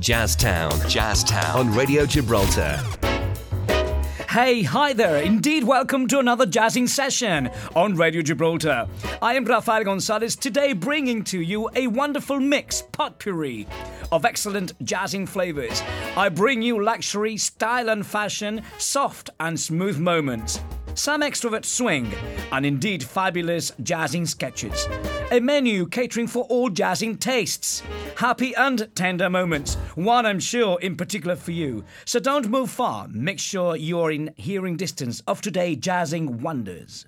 Jazztown. Jazztown. On Radio Gibraltar. Hey, hi there. Indeed, welcome to another jazzing session on Radio Gibraltar. I am Rafael Gonzalez, today bringing to you a wonderful mix, potpourri, of excellent jazzing flavors. I bring you luxury, style and fashion, soft and smooth moments some extrovert swing, and indeed fabulous jazzing sketches. A menu catering for all jazzing tastes. Happy and tender moments, one I'm sure in particular for you. So don't move far, make sure you're in hearing distance of today jazzing wonders.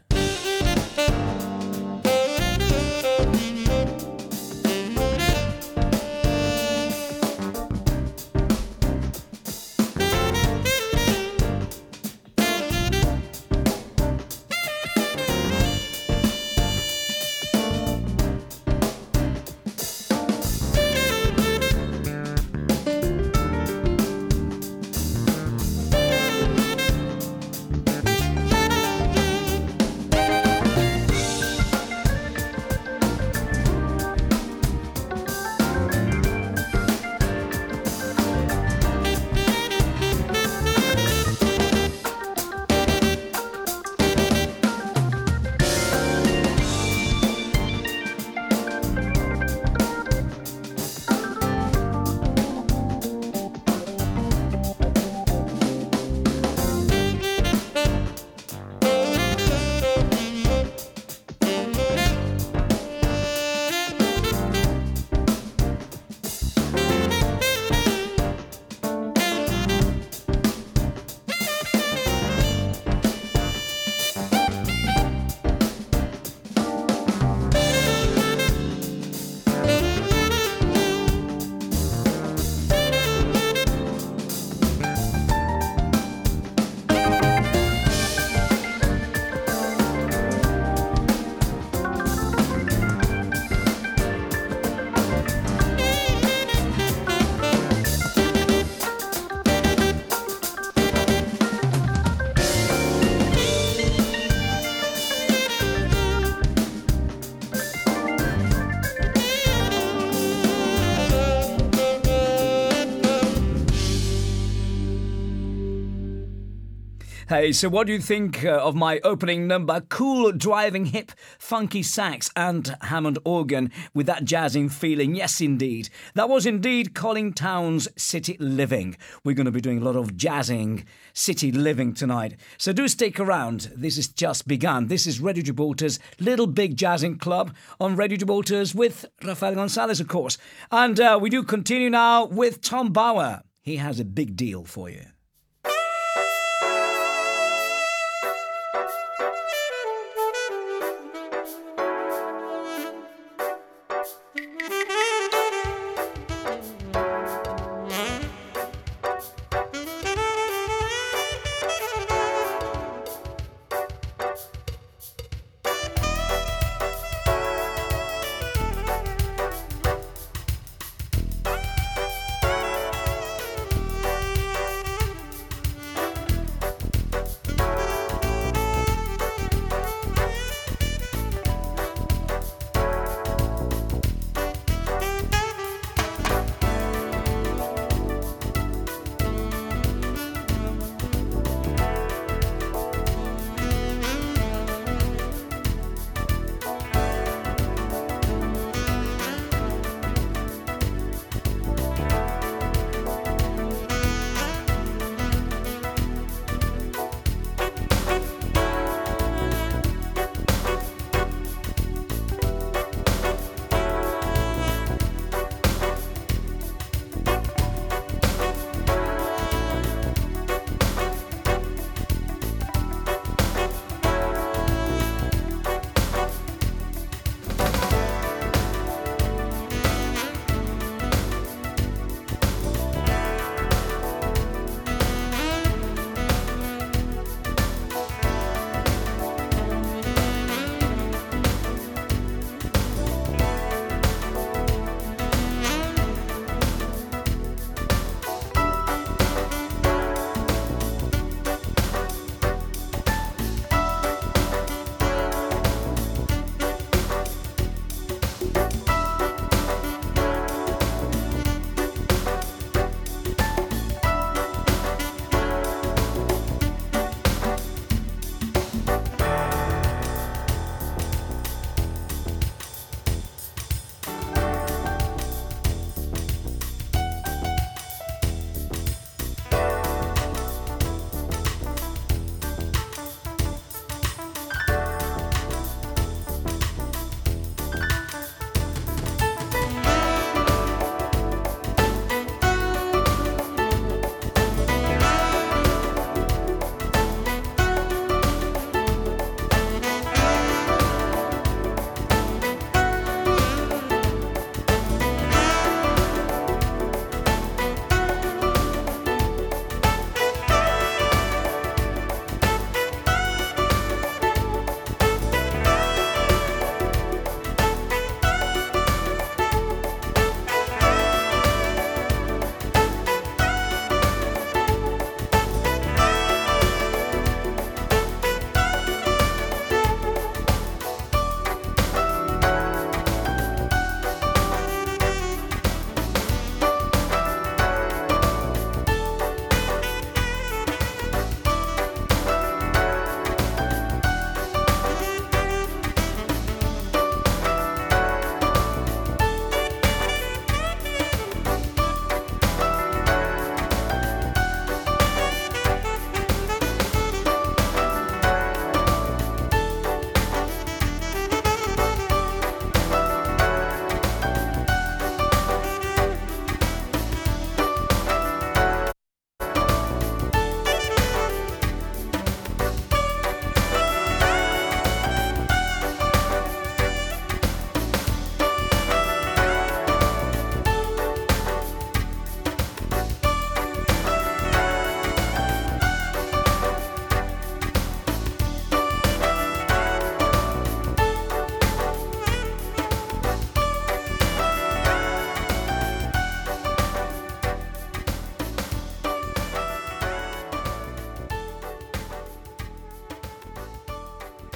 Hey, so what do you think uh, of my opening number? Cool, driving, hip, funky sax and Hammond organ with that jazzing feeling. Yes, indeed. That was indeed Colin Towns' City Living. We're going to be doing a lot of jazzing, city living tonight. So do stick around. This is just begun. This is Radio Gibraltar's Little Big Jazzing Club on Radio Gibraltar's with Rafael Gonzalez, of course. And uh, we do continue now with Tom Bauer. He has a big deal for you.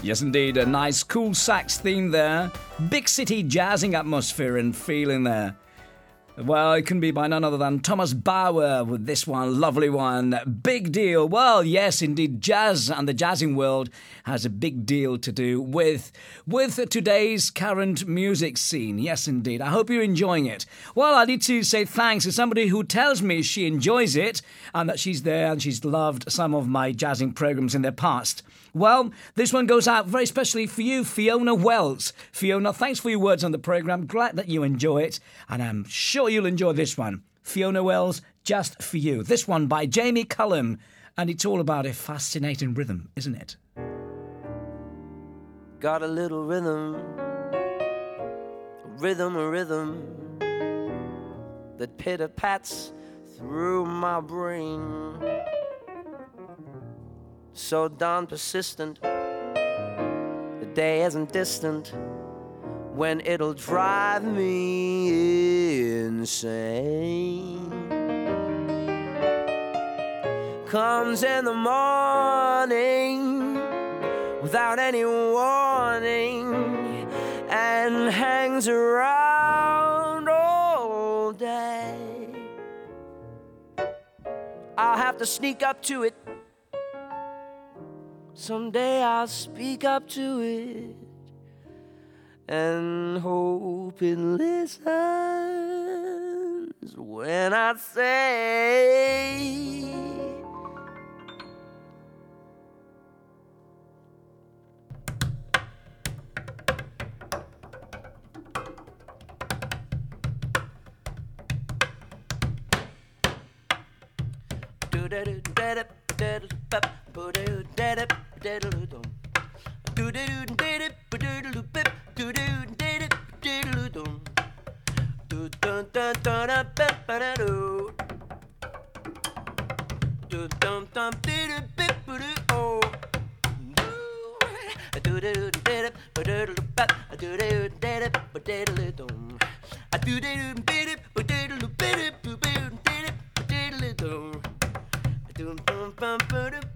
Yes, indeed, a nice cool sax theme there. Big city jazzing atmosphere and feeling there. Well, it can be by none other than Thomas Bauer with this one, lovely one. Big deal. Well, yes, indeed, jazz and the jazzing world has a big deal to do with with today's current music scene. Yes, indeed. I hope you're enjoying it. Well, I need to say thanks to somebody who tells me she enjoys it and that she's there and she's loved some of my jazzing programs in the past. Well, this one goes out very specially for you, Fiona Wells. Fiona, thanks for your words on the program. Glad that you enjoy it, and I'm sure you'll enjoy this one. Fiona Wells, just for you. This one by Jamie Cullum, and it's all about a fascinating rhythm, isn't it? Got a little rhythm, a rhythm, a rhythm that pitter pats through my brain so darn persistent. The day isn't distant when it'll drive me insane. Comes in the morning without any warning and hangs around all day. I'll have to sneak up to it Someday I'll speak up to it and hope it listens when I say. da da da da da da da Dum dum bum bum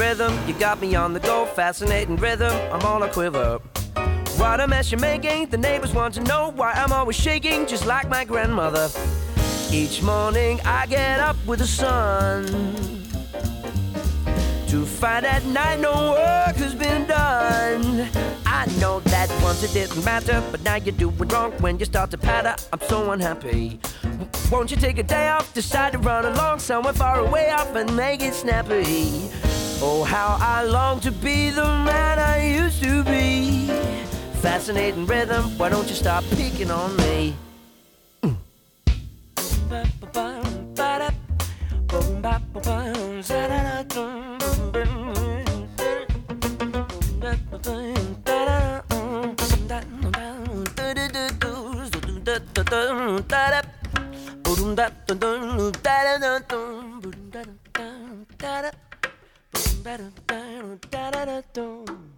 rhythm, you got me on the go. Fascinating rhythm, I'm on a quiver. What a mess you're making, the neighbors want to know why I'm always shaking, just like my grandmother. Each morning I get up with the sun to find at night no work has been done. I know that once it didn't matter, but now you're doing wrong when you start to patter. I'm so unhappy. Won't you take a day off, decide to run along somewhere far away off and make it snappy? Oh, how I long to be the man I used to be. Fascinating rhythm, why don't you stop picking on me? Mm. da da da da da da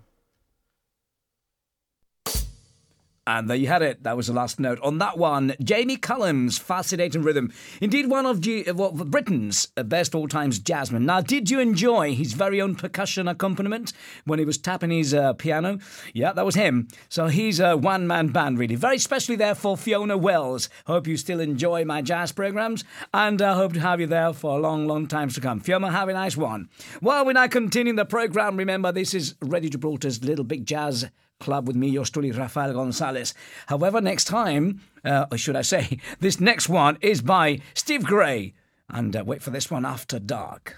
And there you had it. That was the last note on that one. Jamie Cullum's fascinating rhythm. Indeed, one of G- well, Britain's best all times jazzmen. Now, did you enjoy his very own percussion accompaniment when he was tapping his uh, piano? Yeah, that was him. So he's a one man band, really. Very specially there for Fiona Wells. Hope you still enjoy my jazz programs, and I uh, hope to have you there for a long, long times to come. Fiona, have a nice one. While we're now continuing the program, remember this is Radio Gibraltar's Little Big Jazz club with me, your story, Rafael Gonzalez. However, next time, uh, or should I say, this next one is by Steve Gray. And uh, wait for this one after dark.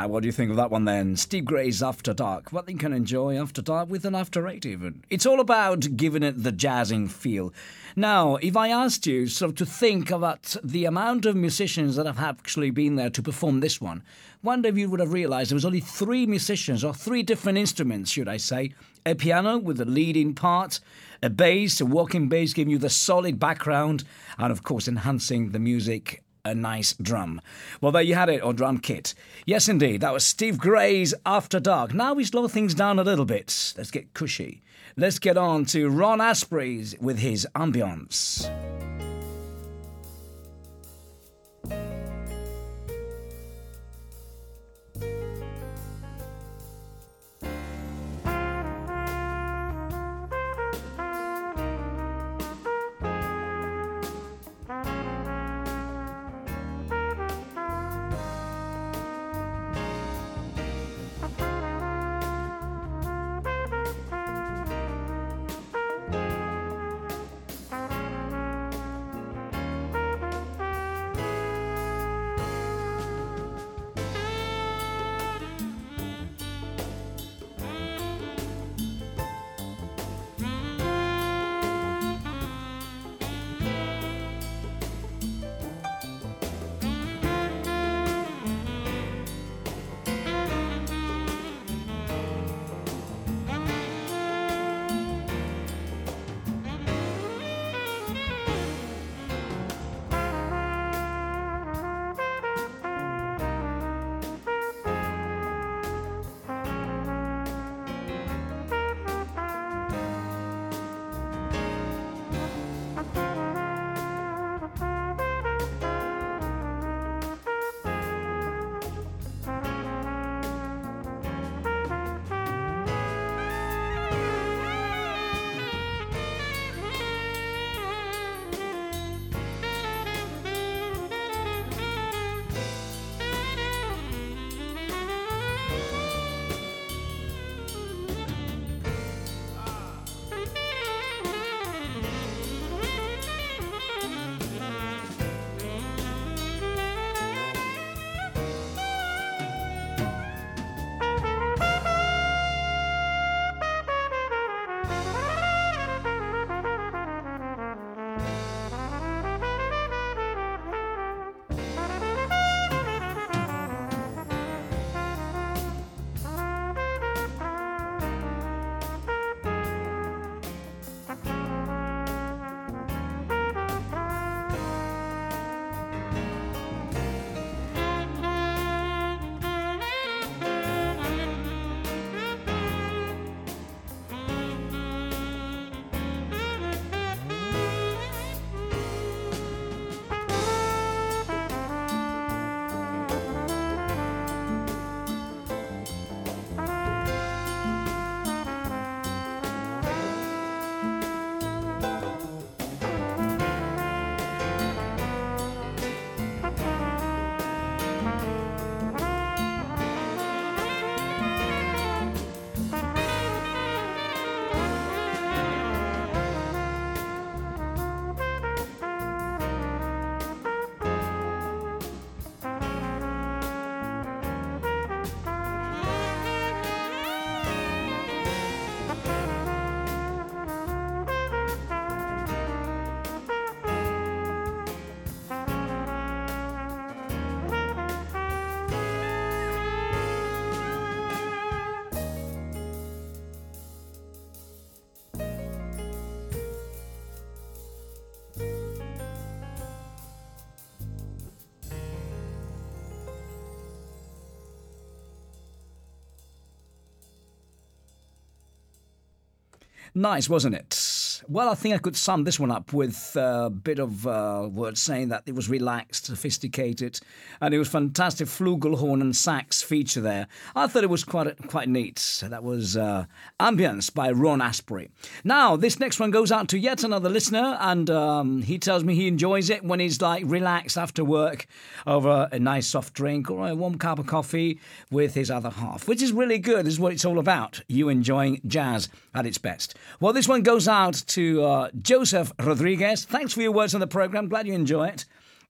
Now, what do you think of that one then? Steve Gray's After Dark. What you can enjoy After Dark with an After Eight, even. It's all about giving it the jazzing feel. Now, if I asked you sort of to think about the amount of musicians that have actually been there to perform this one, wonder if you would have realized there was only three musicians, or three different instruments, should I say. A piano with the leading part, a bass, a walking bass giving you the solid background, and of course enhancing the music a nice drum. Well, there you had it, or drum kit. Yes, indeed, that was Steve Gray's After Dark. Now we slow things down a little bit. Let's get cushy. Let's get on to Ron Asprey's with his ambience. Nice, wasn't it? Well, I think I could sum this one up with a bit of uh, words saying that it was relaxed, sophisticated, and it was fantastic flugelhorn and sax feature there. I thought it was quite quite neat. That was uh, Ambience by Ron Asprey. Now, this next one goes out to yet another listener, and um, he tells me he enjoys it when he's like relaxed after work over a nice soft drink or a warm cup of coffee with his other half, which is really good, This is what it's all about. You enjoying jazz at its best. Well, this one goes out to uh, Joseph Rodriguez. Thanks for your words on the program. Glad you enjoy it.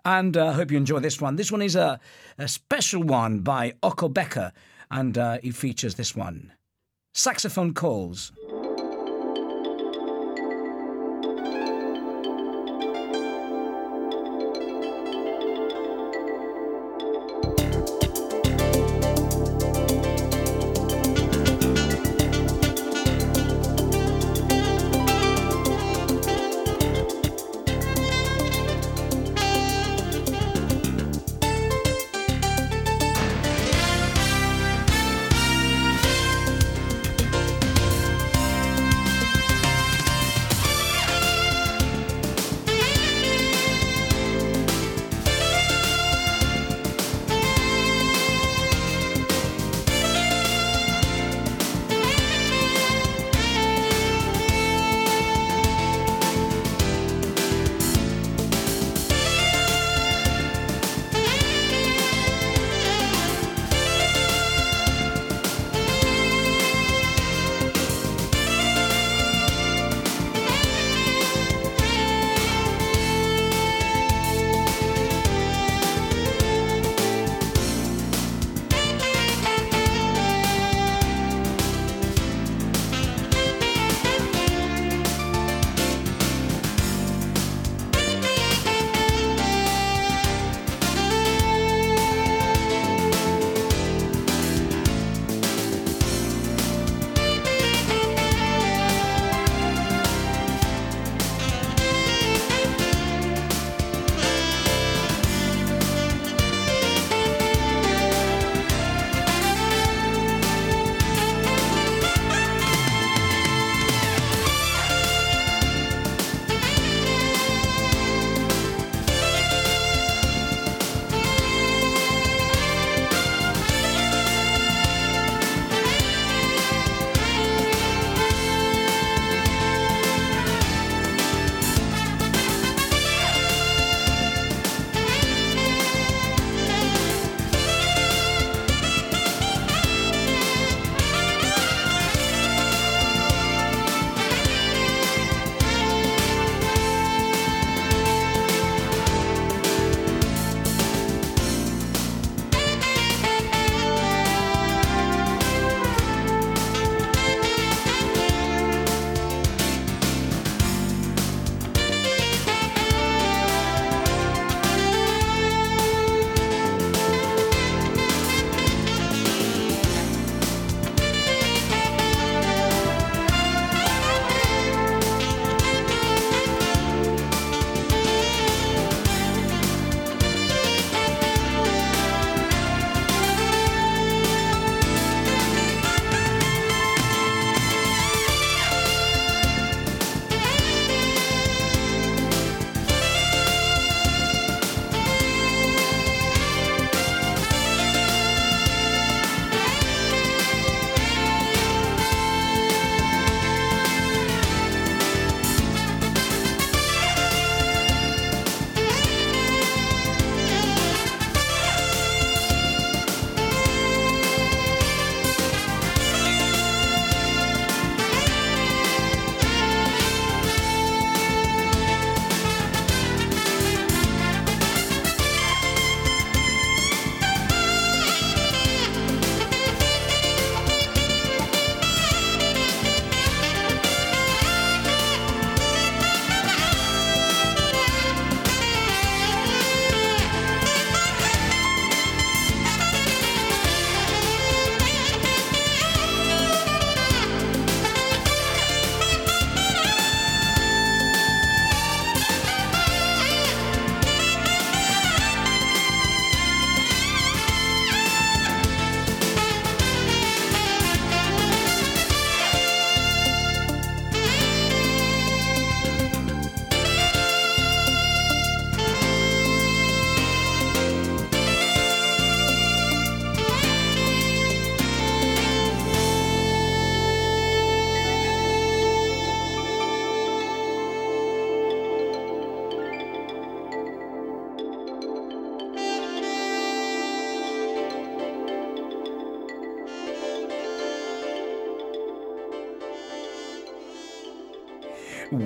And I uh, hope you enjoy this one. This one is a, a special one by Oko Becker, and uh, he features this one Saxophone Calls.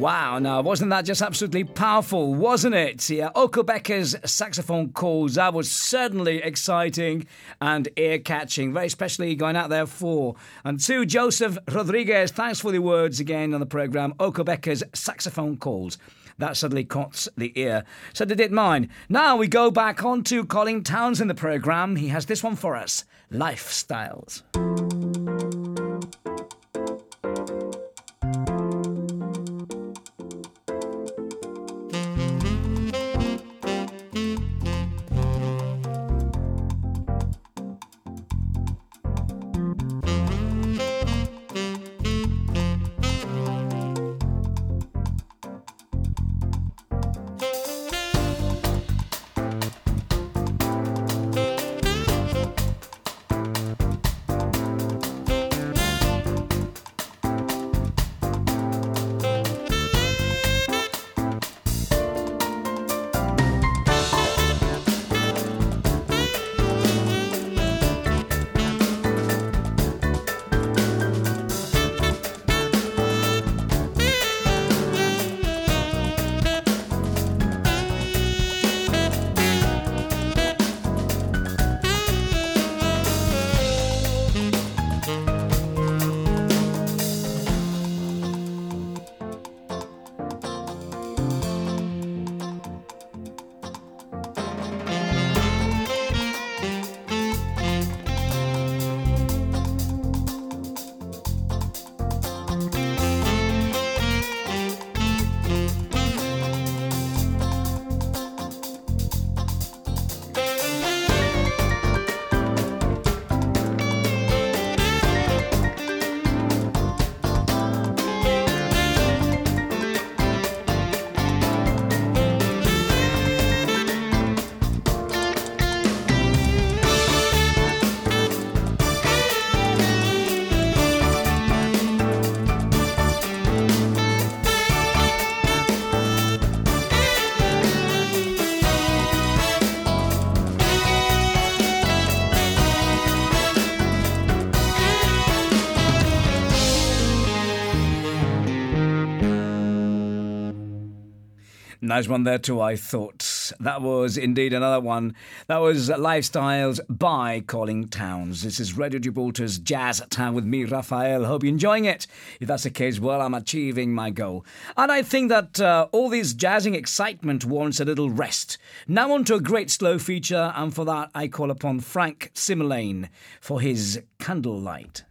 Wow, now wasn't that just absolutely powerful, wasn't it? Yeah, Oko Becker's saxophone calls, that was certainly exciting and ear catching, very especially going out there for. And to Joseph Rodriguez, thanks for the words again on the programme. Oko Becker's saxophone calls. That suddenly caught the ear, so did mine. Now we go back on to Colin Towns in the programme. He has this one for us Lifestyles. Nice one there too, I thought. That was indeed another one. That was Lifestyles by Colin Towns. This is Radio Gibraltar's Jazz Time with me, Raphael. Hope you're enjoying it. If that's the case, well, I'm achieving my goal. And I think that uh, all this jazzing excitement warrants a little rest. Now on to a great slow feature, and for that I call upon Frank Simulane for his Candlelight.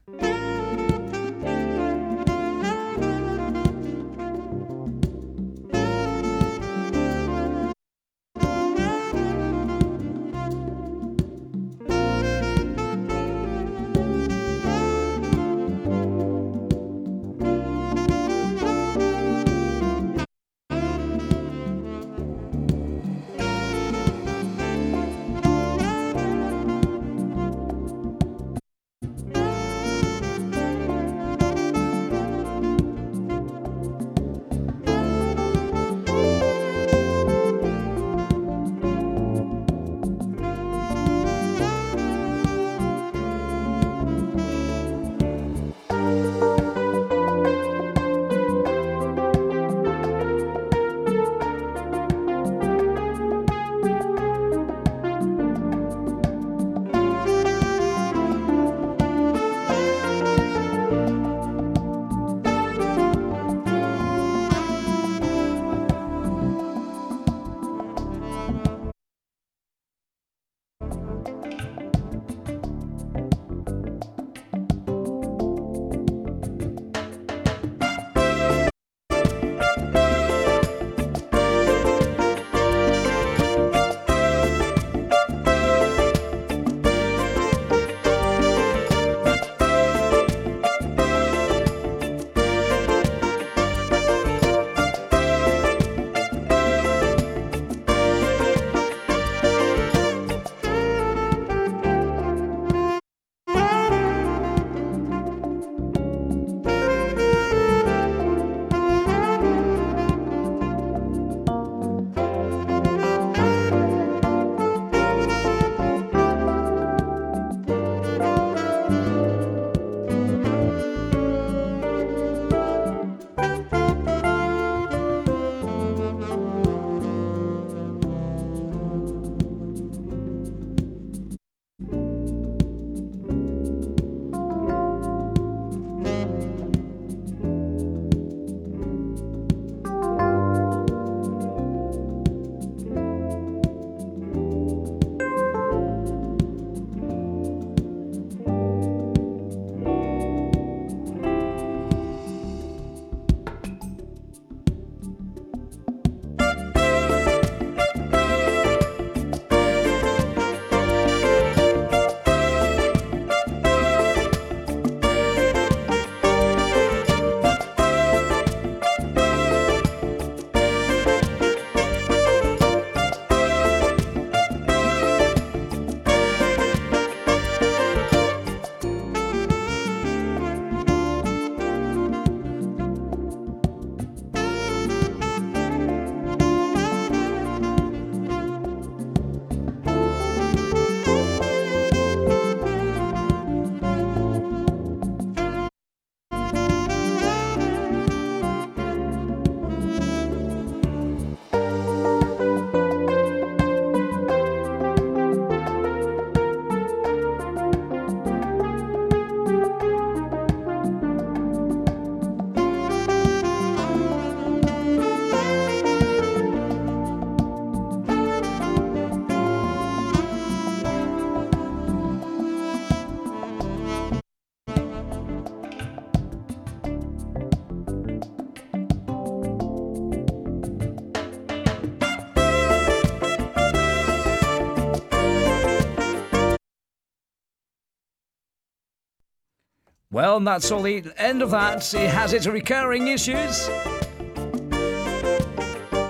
Well, that's all the end of that. It has its recurring issues.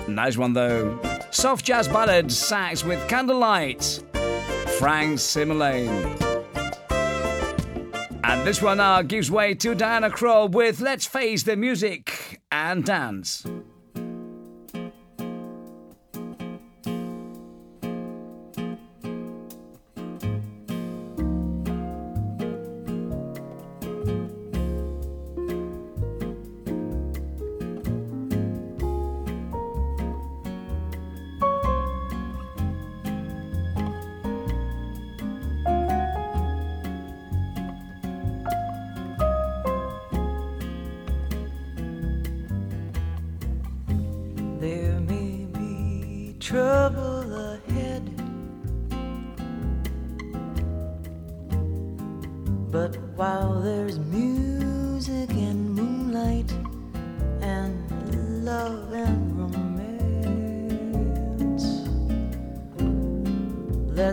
Nice one though. Soft jazz ballad, sax with candlelight. Frank Simulane. And this one now gives way to Diana Krall with Let's Face the Music and Dance.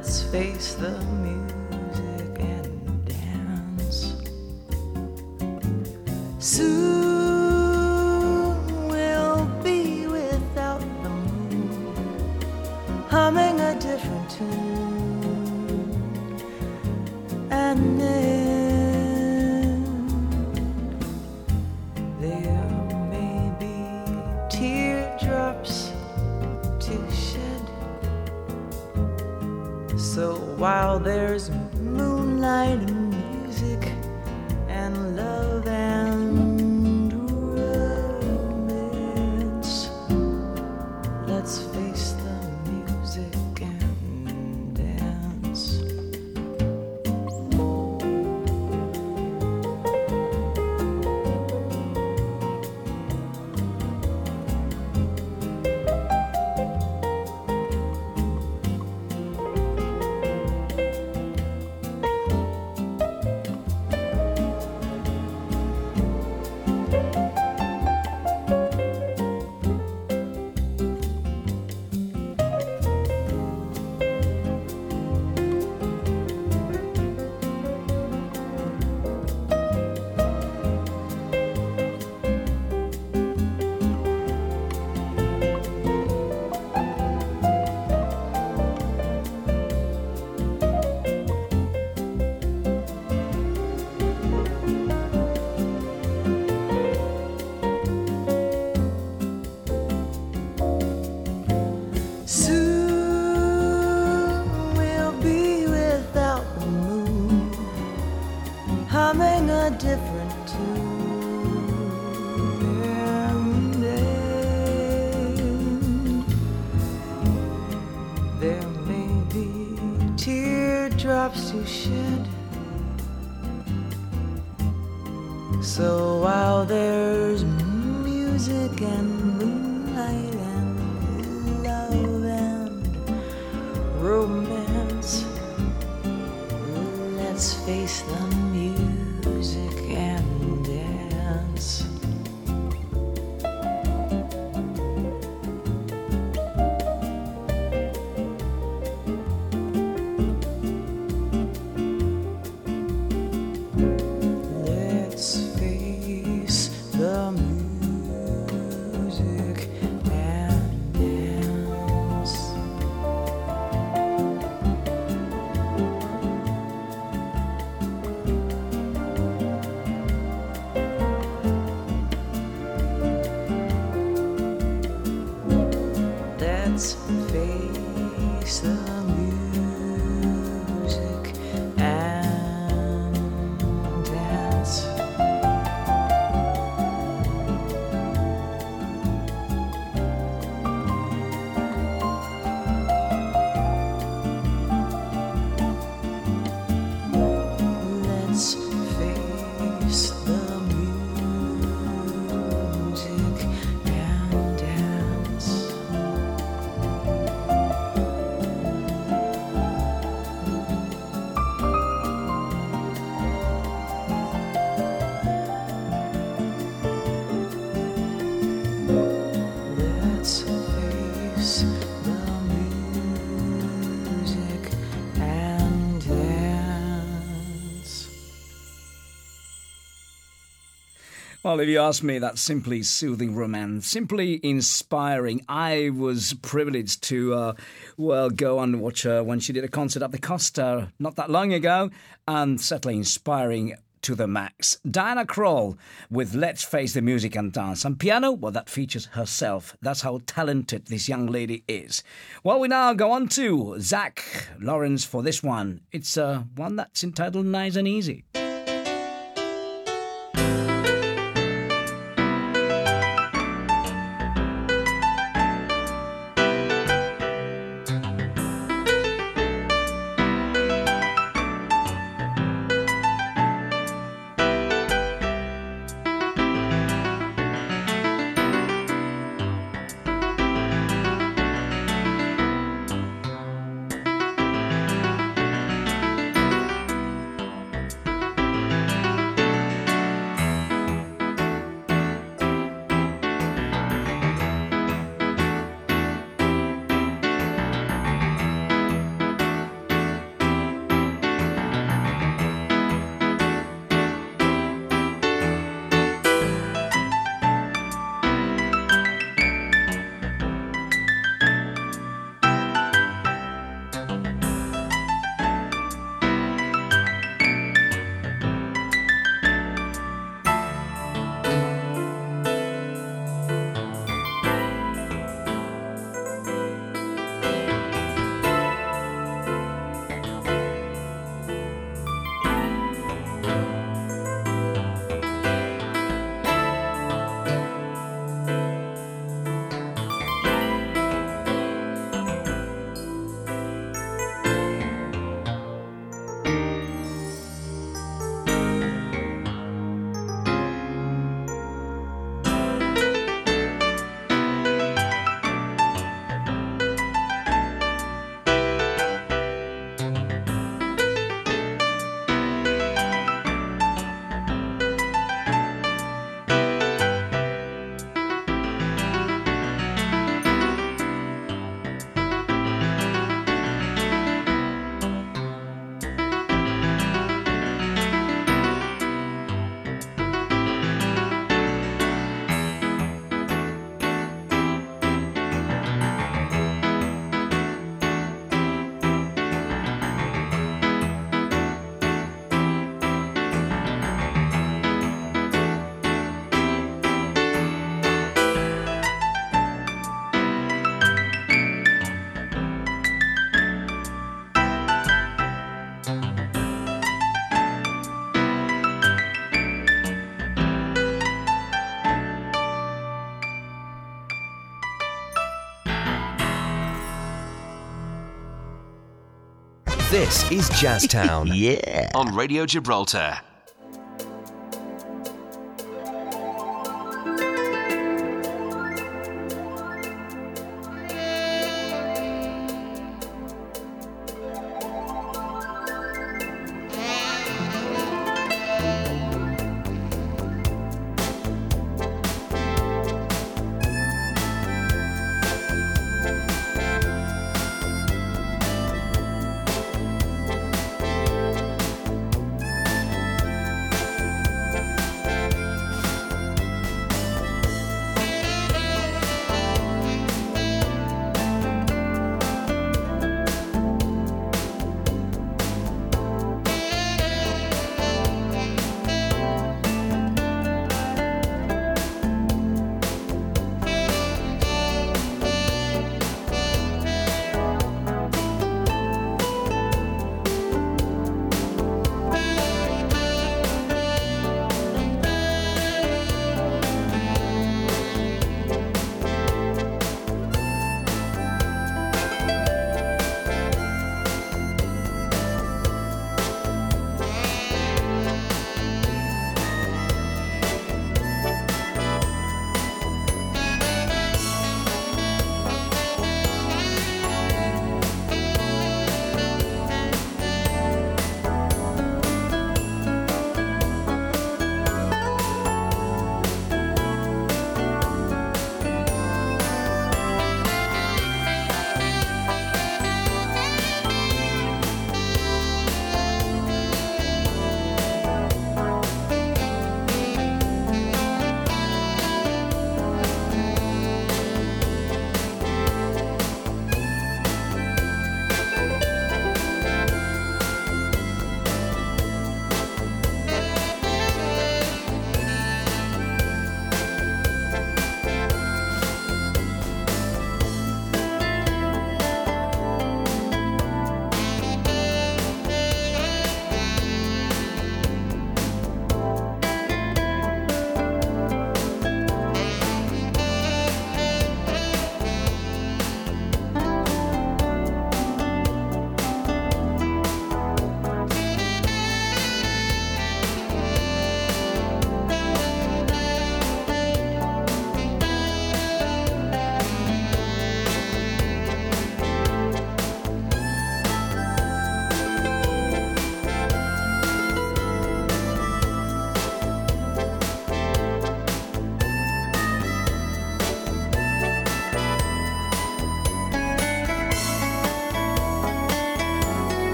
let's face the music. hands face the music. Well, if you ask me, that's simply soothing romance, simply inspiring. I was privileged to, uh, well, go and watch her when she did a concert at the Costa not that long ago, and certainly inspiring to the max. Diana Krall with Let's Face the Music and Dance. And piano, well, that features herself. That's how talented this young lady is. Well, we now go on to Zach Lawrence for this one. It's uh, one that's entitled Nice and Easy. This is Jazztown. yeah. On Radio Gibraltar.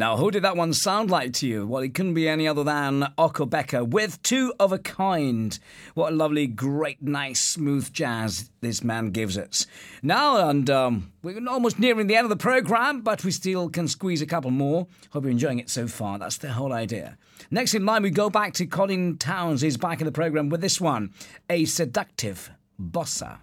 Now, who did that one sound like to you? Well, it couldn't be any other than Ocho Becker with Two of a Kind. What a lovely, great, nice, smooth jazz this man gives us. Now, and um, we're almost nearing the end of the program, but we still can squeeze a couple more. Hope you're enjoying it so far. That's the whole idea. Next in line, we go back to Colin Towns. He's back in the program with this one A Seductive Bossa.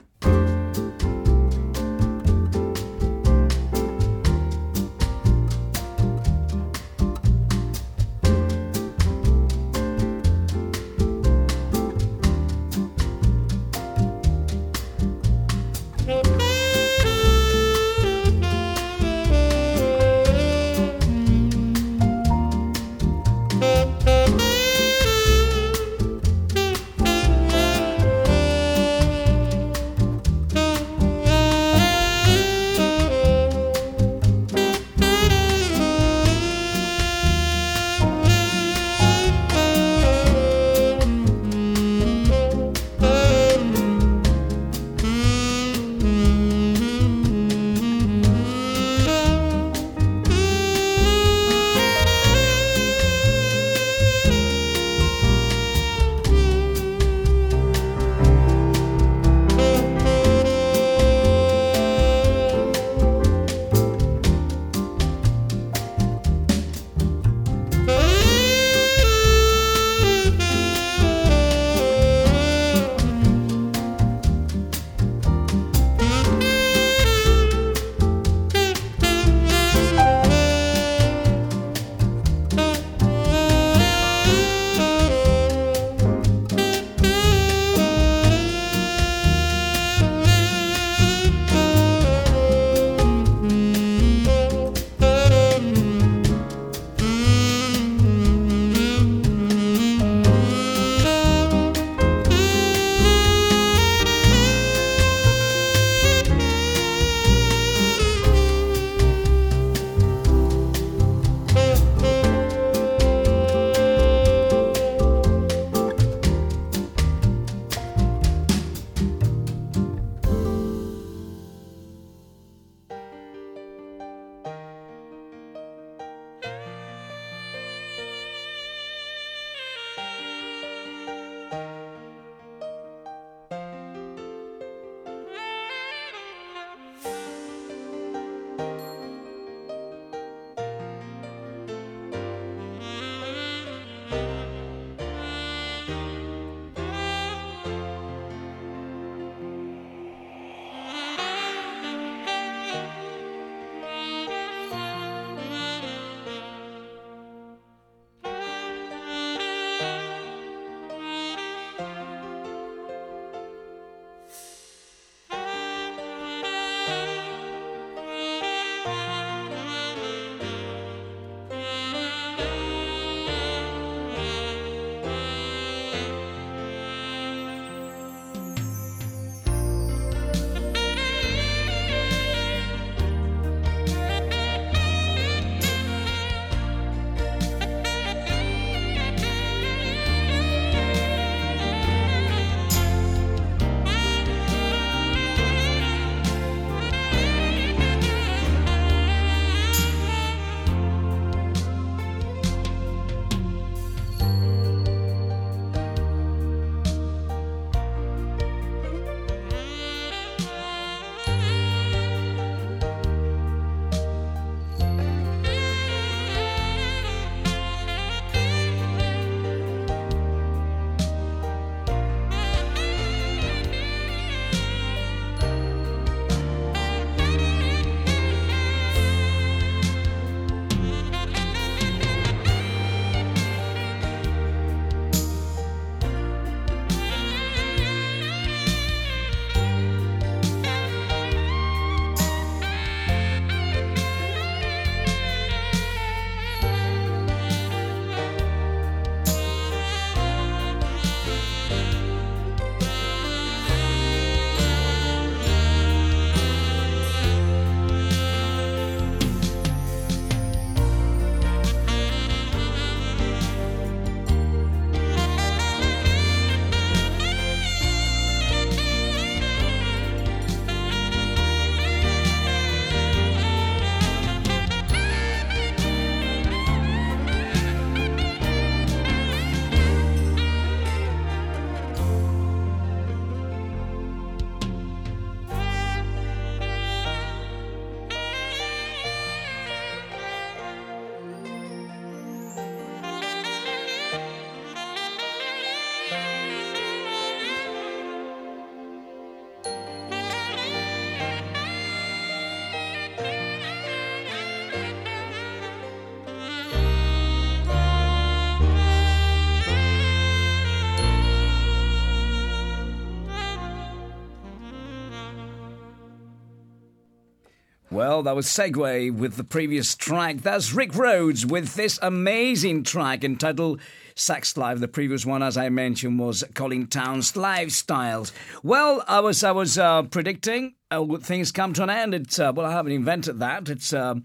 Well, that was segue with the previous track. That's Rick Rhodes with this amazing track entitled Sex Live. The previous one, as I mentioned, was Colin Towns Lifestyles. Well, I was I was uh, predicting uh, things come to an end. It's uh, well, I haven't invented that. It's uh,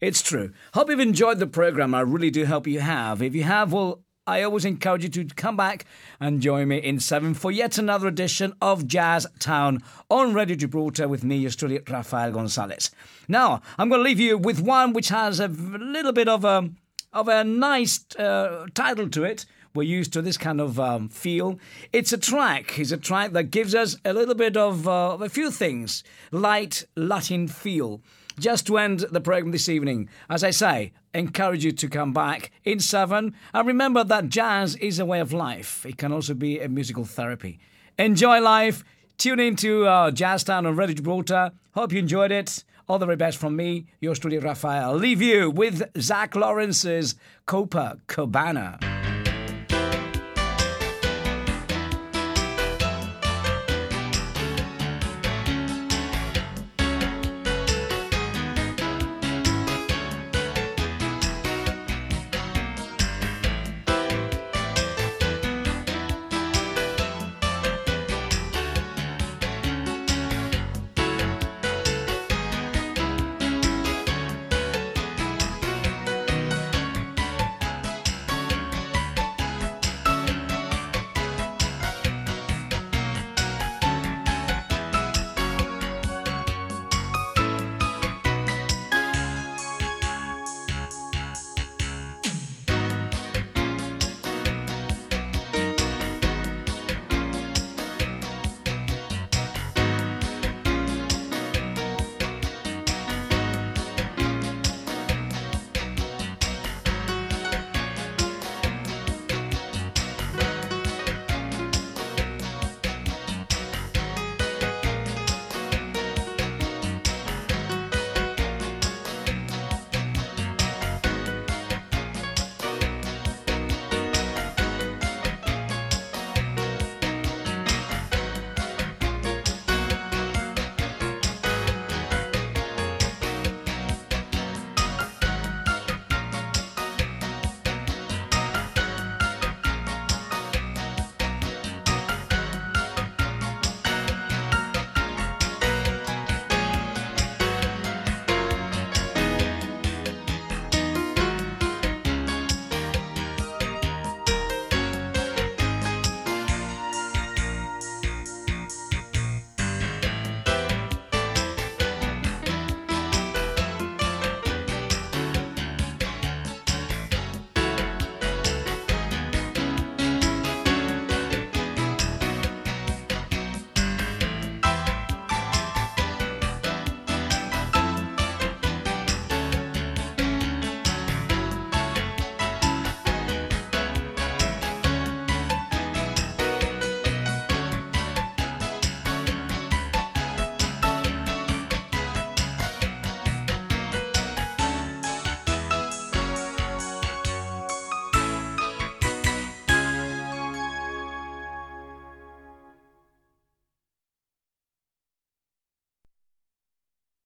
it's true. Hope you've enjoyed the program. I really do hope you have. If you have, well, I always encourage you to come back and join me in seven for yet another edition of Jazz Town on Radio Gibraltar with me, your studio, Rafael Gonzalez. Now, I'm going to leave you with one which has a little bit of a of a nice uh, title to it. We're used to this kind of um, feel. It's a track. It's a track that gives us a little bit of, uh, of a few things. Light Latin feel. Just to end the program this evening, as I say, encourage you to come back in seven and remember that jazz is a way of life. It can also be a musical therapy. Enjoy life. Tune in to uh, Jazztown on Radio Gibraltar. Hope you enjoyed it. All the very best from me, your studio Rafael. Leave you with Zach Lawrence's Copa Cabana.